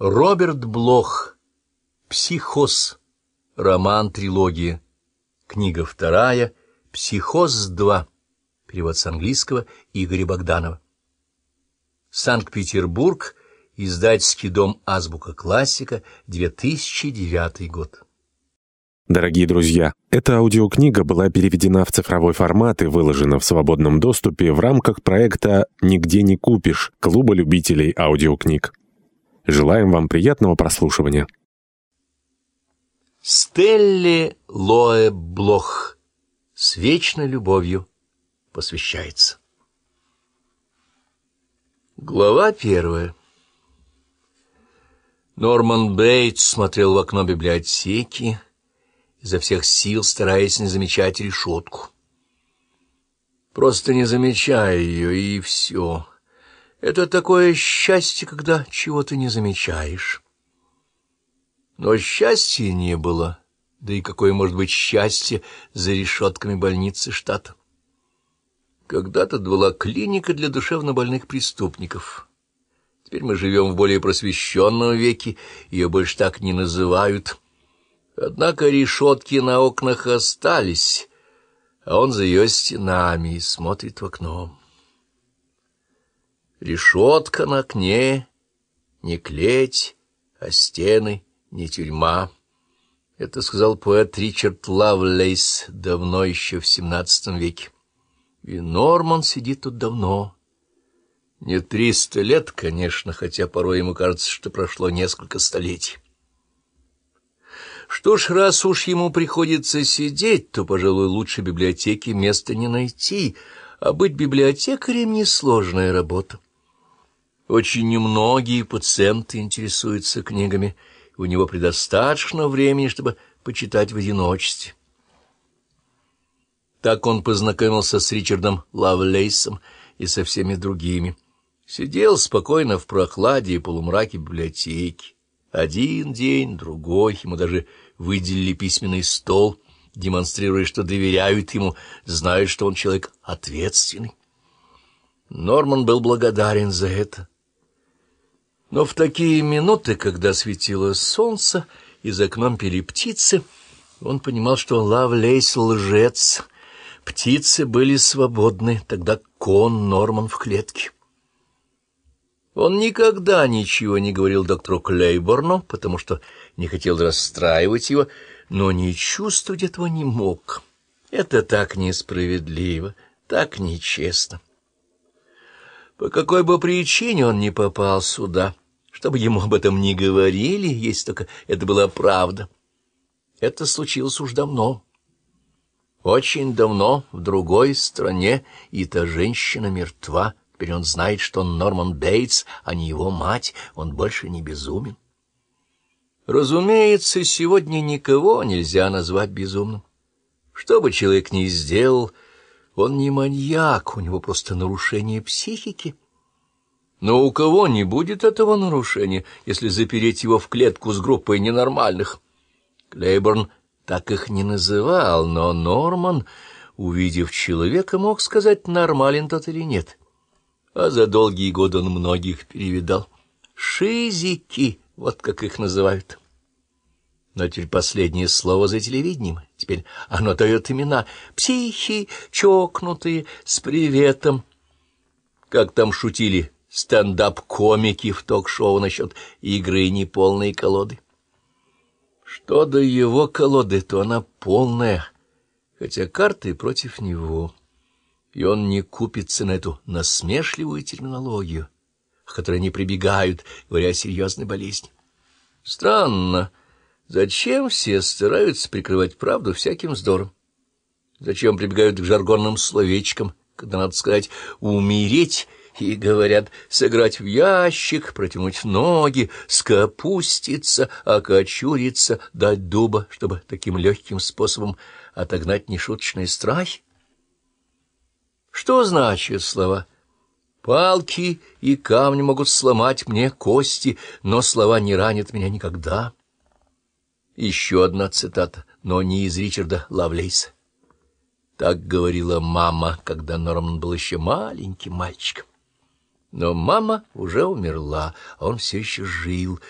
Роберт Блох. Психоз. Роман-трилогия. Книга вторая. Психоз-2. Перевод с английского Игоря Богданова. Санкт-Петербург. Издательский дом «Азбука классика», 2009 год. Дорогие друзья, эта аудиокнига была переведена в цифровой формат и выложена в свободном доступе в рамках проекта «Нигде не купишь» Клуба любителей аудиокниг. Желаем вам приятного прослушивания. Стелле Лоэ Блох с вечной любовью посвящается. Глава первая. Норман Бейтс смотрел в окно библиотеки, изо всех сил стараясь не замечать решетку. Просто не замечая ее, и все. Это такое счастье, когда чего ты не замечаешь. Но счастья не было, да и какое может быть счастье за решетками больницы штата. Когда-то была клиника для душевнобольных преступников. Теперь мы живем в более просвещенном веке, ее больше так не называют. Однако решетки на окнах остались, а он за ее стенами и смотрит в окно. Решетка на окне, не клеть, а стены, не тюрьма. Это сказал поэт Ричард Лавлейс давно еще в XVII веке. И Норман сидит тут давно. Не триста лет, конечно, хотя порой ему кажется, что прошло несколько столетий. Что ж, раз уж ему приходится сидеть, то, пожалуй, лучше библиотеки места не найти, а быть библиотекарем — несложная работа. Очень немногие пациенты интересуются книгами, и у него предостаточно времени, чтобы почитать в одиночестве. Так он познакомился с Ричардом Лавлейсом и со всеми другими. Сидел спокойно в прохладе и полумраке библиотеки. Один день, другой, ему даже выделили письменный стол, демонстрируя, что доверяют ему, знают, что он человек ответственный. Норман был благодарен за это. Но в такие минуты, когда светило солнце и за окном пели птицы, он понимал, что Лавлейс лжец. Птицы были свободны, тогда кон Норман в клетке. Он никогда ничего не говорил доктору Клейборну, потому что не хотел расстраивать его, но не чувствовать этого не мог. Это так несправедливо, так нечестно. По какой бы причине он не попал сюда, чтобы ему об этом не говорили, если только это была правда. Это случилось уж давно. Очень давно, в другой стране, и та женщина мертва. Теперь он знает, что он Норман Бейтс, а не его мать. Он больше не безумен. Разумеется, сегодня никого нельзя назвать безумным. Что бы человек ни сделал, он не маньяк, у него просто нарушение психики. Но у кого не будет этого нарушения, если запереть его в клетку с группой ненормальных? Клейборн так их не называл, но Норман, увидев человека, мог сказать, нормален тот или нет. А за долгие годы он многих перевидал. Шизики, вот как их называют. Но теперь последнее слово за телевидением. Теперь оно дает имена. Психи, чокнутые, с приветом. Как там шутили стендап-комики в ток-шоу насчет игры неполной колоды. Что до его колоды, то она полная, хотя карты против него. И он не купится на эту насмешливую терминологию, к которой они прибегают, говоря о серьезной болезни. Странно. Зачем все стараются прикрывать правду всяким вздором? Зачем прибегают к жаргонным словечкам, когда надо сказать «умереть» и говорят «сыграть в ящик», «протянуть ноги», «скопуститься», «окочуриться», «дать дуба», чтобы таким легким способом отогнать нешуточные страхи? Что значит слова «палки и камни могут сломать мне кости, но слова не ранят меня никогда»? Еще одна цитата, но не из Ричарда Лавлейса. Так говорила мама, когда Норман был еще маленьким мальчиком. Но мама уже умерла, а он все еще жил.